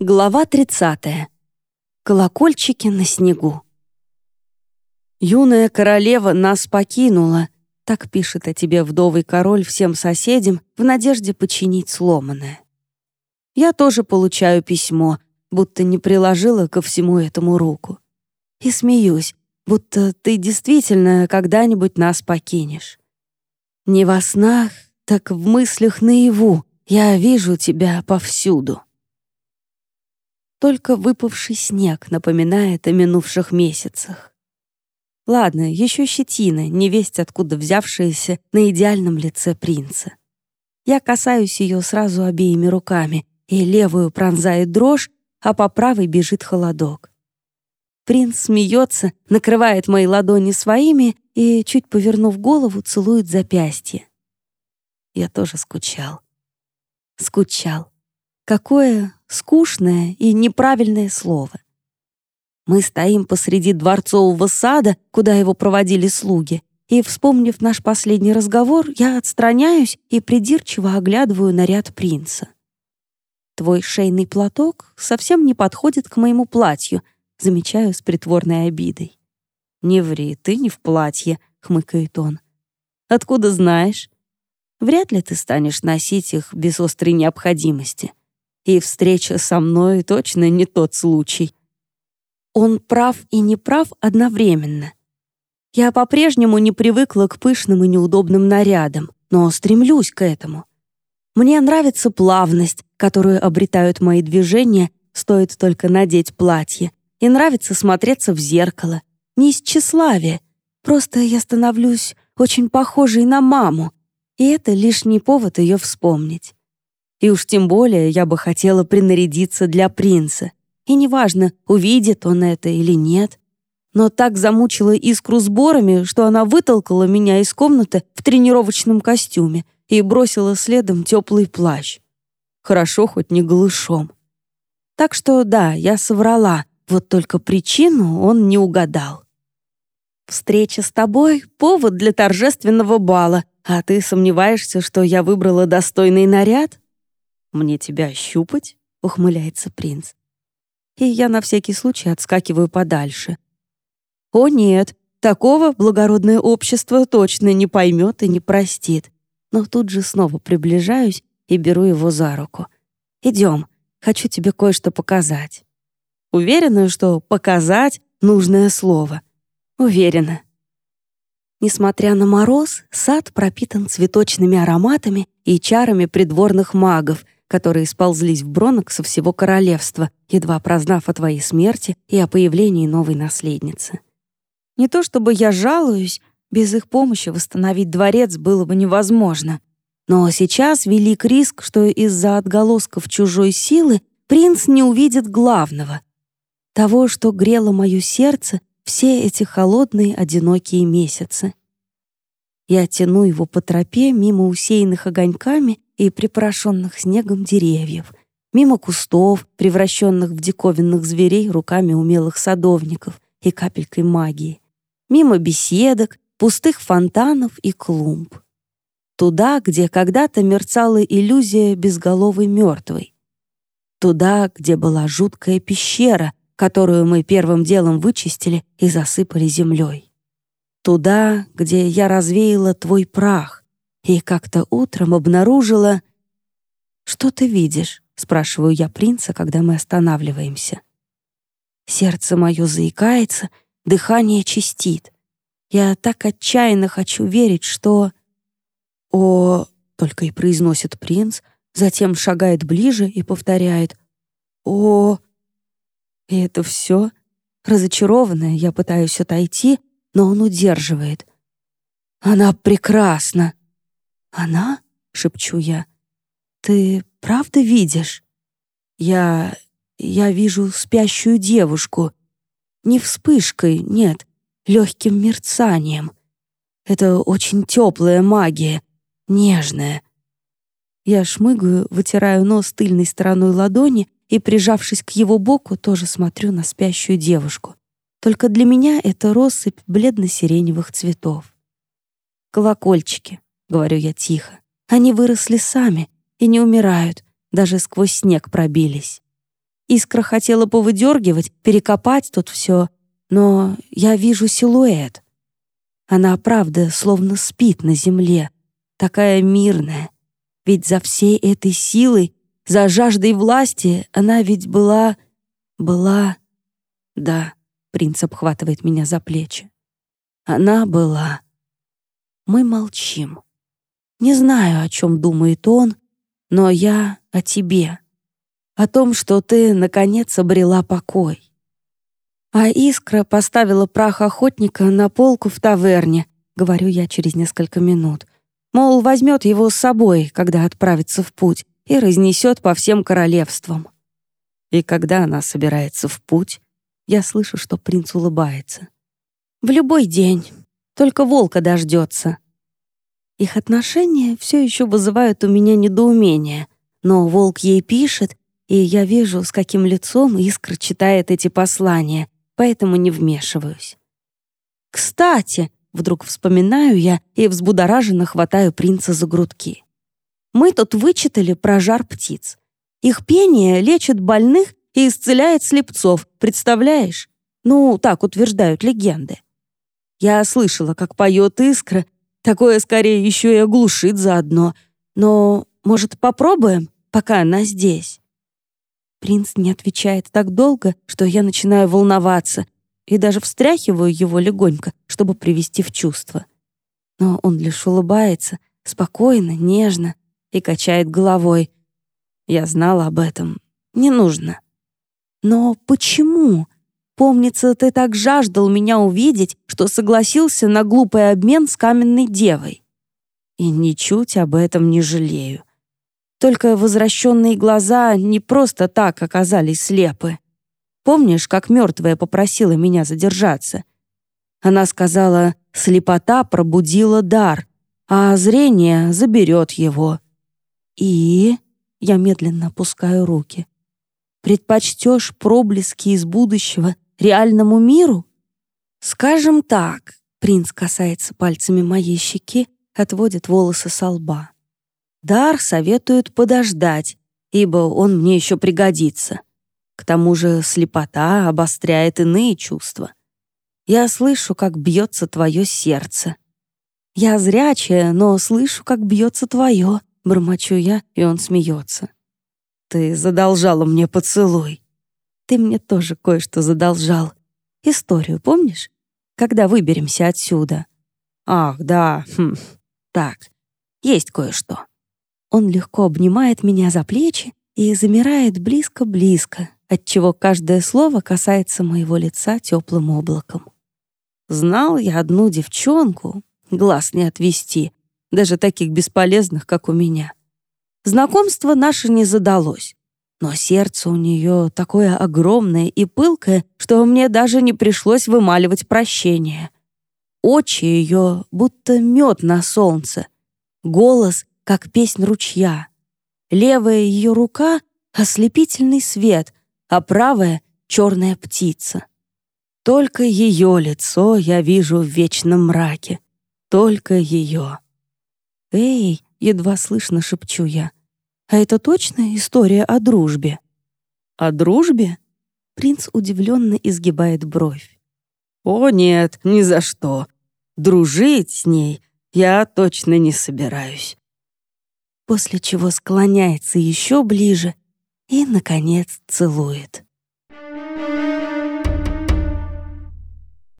Глава 30. Колокольчики на снегу. «Юная королева нас покинула», — так пишет о тебе вдовый король всем соседям в надежде починить сломанное. Я тоже получаю письмо, будто не приложила ко всему этому руку. И смеюсь, будто ты действительно когда-нибудь нас покинешь. Не во снах, так в мыслях наяву я вижу тебя повсюду. Только выпавший снег напоминает о минувших месяцах. Ладно, еще щетина, невесть откуда взявшаяся на идеальном лице принца. Я касаюсь ее сразу обеими руками, и левую пронзает дрожь, а по правой бежит холодок. Принц смеется, накрывает мои ладони своими и, чуть повернув голову, целует запястье. Я тоже скучал. Скучал. Какое скучное и неправильное слово. Мы стоим посреди дворцового сада, куда его проводили слуги, и, вспомнив наш последний разговор, я отстраняюсь и придирчиво оглядываю наряд принца. «Твой шейный платок совсем не подходит к моему платью», замечаю с притворной обидой. «Не ври, ты не в платье», — хмыкает он. «Откуда знаешь?» «Вряд ли ты станешь носить их без острой необходимости и встреча со мной точно не тот случай. Он прав и не прав одновременно. Я по-прежнему не привыкла к пышным и неудобным нарядам, но стремлюсь к этому. Мне нравится плавность, которую обретают мои движения, стоит только надеть платье, и нравится смотреться в зеркало. Не из тщеславия, просто я становлюсь очень похожей на маму, и это лишний повод ее вспомнить. И уж тем более я бы хотела принарядиться для принца. И неважно, увидит он это или нет. Но так замучила искру сборами, что она вытолкала меня из комнаты в тренировочном костюме и бросила следом теплый плащ. Хорошо, хоть не голышом. Так что да, я соврала, вот только причину он не угадал. «Встреча с тобой — повод для торжественного бала, а ты сомневаешься, что я выбрала достойный наряд?» «Мне тебя щупать?» — ухмыляется принц. И я на всякий случай отскакиваю подальше. «О нет, такого благородное общество точно не поймет и не простит». Но тут же снова приближаюсь и беру его за руку. «Идем, хочу тебе кое-что показать». Уверена, что «показать» — нужное слово. Уверена. Несмотря на мороз, сад пропитан цветочными ароматами и чарами придворных магов — которые сползлись в Бронок со всего королевства, едва прознав о твоей смерти и о появлении новой наследницы. Не то чтобы я жалуюсь, без их помощи восстановить дворец было бы невозможно. Но сейчас велик риск, что из-за отголосков чужой силы принц не увидит главного — того, что грело мое сердце все эти холодные, одинокие месяцы. Я тяну его по тропе мимо усеянных огоньками и припорошенных снегом деревьев, мимо кустов, превращенных в диковинных зверей руками умелых садовников и капелькой магии, мимо беседок, пустых фонтанов и клумб. Туда, где когда-то мерцала иллюзия безголовой мертвой. Туда, где была жуткая пещера, которую мы первым делом вычистили и засыпали землей. Туда, где я развеяла твой прах, и как-то утром обнаружила... «Что ты видишь?» — спрашиваю я принца, когда мы останавливаемся. Сердце мое заикается, дыхание чистит. Я так отчаянно хочу верить, что... «О...» — только и произносит принц, затем шагает ближе и повторяет «О...» И это все. Разочарованная, я пытаюсь отойти, но он удерживает. «Она прекрасна!» «Она?» — шепчу я. «Ты правда видишь?» «Я... я вижу спящую девушку. Не вспышкой, нет, легким мерцанием. Это очень теплая магия, нежная». Я шмыгаю, вытираю нос тыльной стороной ладони и, прижавшись к его боку, тоже смотрю на спящую девушку. Только для меня это россыпь бледно-сиреневых цветов. Колокольчики, — говорю я тихо. «Они выросли сами и не умирают, даже сквозь снег пробились. Искра хотела повыдергивать, перекопать тут все, но я вижу силуэт. Она, правда, словно спит на земле, такая мирная. Ведь за всей этой силой, за жаждой власти она ведь была... была... Да, принц обхватывает меня за плечи. Она была... Мы молчим. Не знаю, о чем думает он, но я о тебе. О том, что ты, наконец, обрела покой. А Искра поставила прах охотника на полку в таверне, говорю я через несколько минут. Мол, возьмет его с собой, когда отправится в путь, и разнесет по всем королевствам. И когда она собирается в путь, я слышу, что принц улыбается. В любой день, только волка дождется. Их отношения все еще вызывают у меня недоумение, но волк ей пишет, и я вижу, с каким лицом Искра читает эти послания, поэтому не вмешиваюсь. «Кстати», — вдруг вспоминаю я и взбудораженно хватаю принца за грудки. «Мы тут вычитали про жар птиц. Их пение лечит больных и исцеляет слепцов, представляешь? Ну, так утверждают легенды. Я слышала, как поет искра. Такое скорее еще и оглушит заодно. Но, может, попробуем, пока она здесь?» Принц не отвечает так долго, что я начинаю волноваться и даже встряхиваю его легонько, чтобы привести в чувство. Но он лишь улыбается, спокойно, нежно и качает головой. Я знала об этом. Не нужно. Но почему? Помнится, ты так жаждал меня увидеть, что согласился на глупый обмен с каменной девой. И ничуть об этом не жалею. Только возвращенные глаза не просто так оказались слепы. Помнишь, как мертвая попросила меня задержаться? Она сказала, слепота пробудила дар, а зрение заберет его. И я медленно опускаю руки. Предпочтешь проблески из будущего реальному миру? Скажем так, принц касается пальцами моей щеки, отводит волосы со лба. Дар советует подождать, ибо он мне еще пригодится. К тому же слепота обостряет иные чувства. Я слышу, как бьется твое сердце. Я зрячая, но слышу, как бьется твое, бормочу я, и он смеется. Ты задолжала мне поцелуй. Ты мне тоже кое-что задолжал. Историю помнишь? Когда выберемся отсюда? Ах, да, хм. Так, есть кое-что. Он легко обнимает меня за плечи и замирает близко-близко, отчего каждое слово касается моего лица теплым облаком. Знал я одну девчонку, глаз не отвести, даже таких бесполезных, как у меня. Знакомство наше не задалось, но сердце у нее такое огромное и пылкое, что мне даже не пришлось вымаливать прощение. Очи ее будто мед на солнце, голос как песнь ручья. Левая ее рука — ослепительный свет, а правая — черная птица. Только ее лицо я вижу в вечном мраке. Только ее. «Эй!» — едва слышно шепчу я. «А это точно история о дружбе?» «О дружбе?» Принц удивленно изгибает бровь. «О, нет, ни за что. Дружить с ней я точно не собираюсь после чего склоняется еще ближе и, наконец, целует.